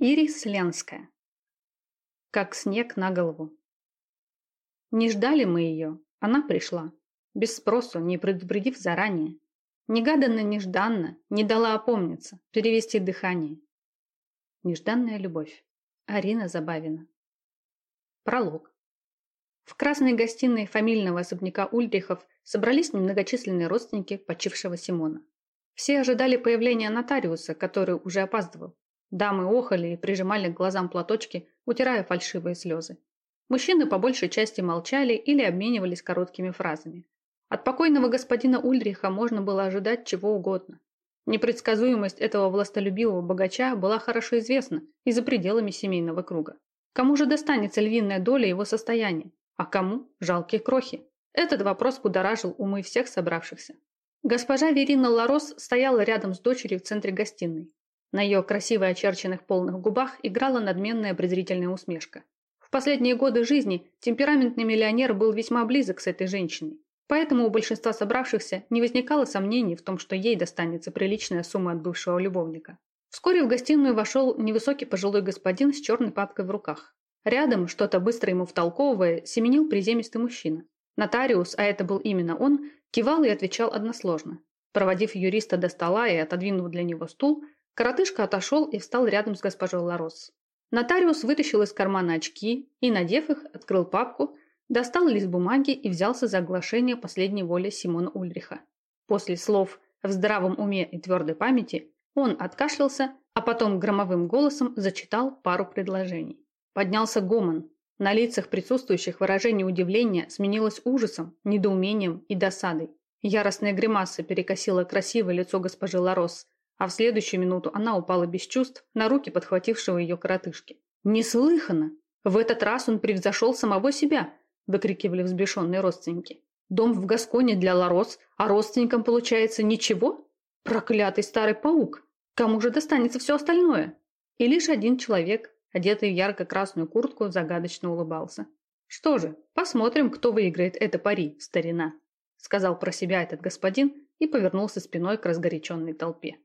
Ирис Ленская. Как снег на голову. Не ждали мы ее, она пришла. Без спросу, не предупредив заранее. Негаданно-нежданно, не дала опомниться, перевести дыхание. Нежданная любовь. Арина Забавина. Пролог. В красной гостиной фамильного особняка Ульрихов собрались немногочисленные родственники почившего Симона. Все ожидали появления нотариуса, который уже опаздывал. Дамы охали и прижимали к глазам платочки, утирая фальшивые слезы. Мужчины по большей части молчали или обменивались короткими фразами. От покойного господина Ульриха можно было ожидать чего угодно. Непредсказуемость этого властолюбивого богача была хорошо известна и за пределами семейного круга. Кому же достанется львиная доля его состояния, а кому – жалкие крохи? Этот вопрос будоражил умы всех собравшихся. Госпожа Верина Ларос стояла рядом с дочерью в центре гостиной. На ее красиво очерченных полных губах играла надменная презрительная усмешка. В последние годы жизни темпераментный миллионер был весьма близок с этой женщиной, поэтому у большинства собравшихся не возникало сомнений в том, что ей достанется приличная сумма от бывшего любовника. Вскоре в гостиную вошел невысокий пожилой господин с черной папкой в руках. Рядом, что-то быстро ему втолковывая, семенил приземистый мужчина. Нотариус, а это был именно он, кивал и отвечал односложно. Проводив юриста до стола и отодвинув для него стул, Коротышка отошел и встал рядом с госпожой Ларос. Нотариус вытащил из кармана очки и, надев их, открыл папку, достал лист бумаги и взялся за оглашение последней воли Симона Ульриха. После слов «в здравом уме и твердой памяти» он откашлялся, а потом громовым голосом зачитал пару предложений. Поднялся гомон. На лицах присутствующих выражение удивления сменилось ужасом, недоумением и досадой. Яростная гримаса перекосила красивое лицо госпожи Ларос – а в следующую минуту она упала без чувств на руки подхватившего ее коротышки. «Неслыханно! В этот раз он превзошел самого себя!» – выкрикивали взбешенные родственники. «Дом в Гасконе для Ларос, а родственникам получается ничего? Проклятый старый паук! Кому же достанется все остальное?» И лишь один человек, одетый в ярко-красную куртку, загадочно улыбался. «Что же, посмотрим, кто выиграет это пари, старина», – сказал про себя этот господин и повернулся спиной к разгоряченной толпе.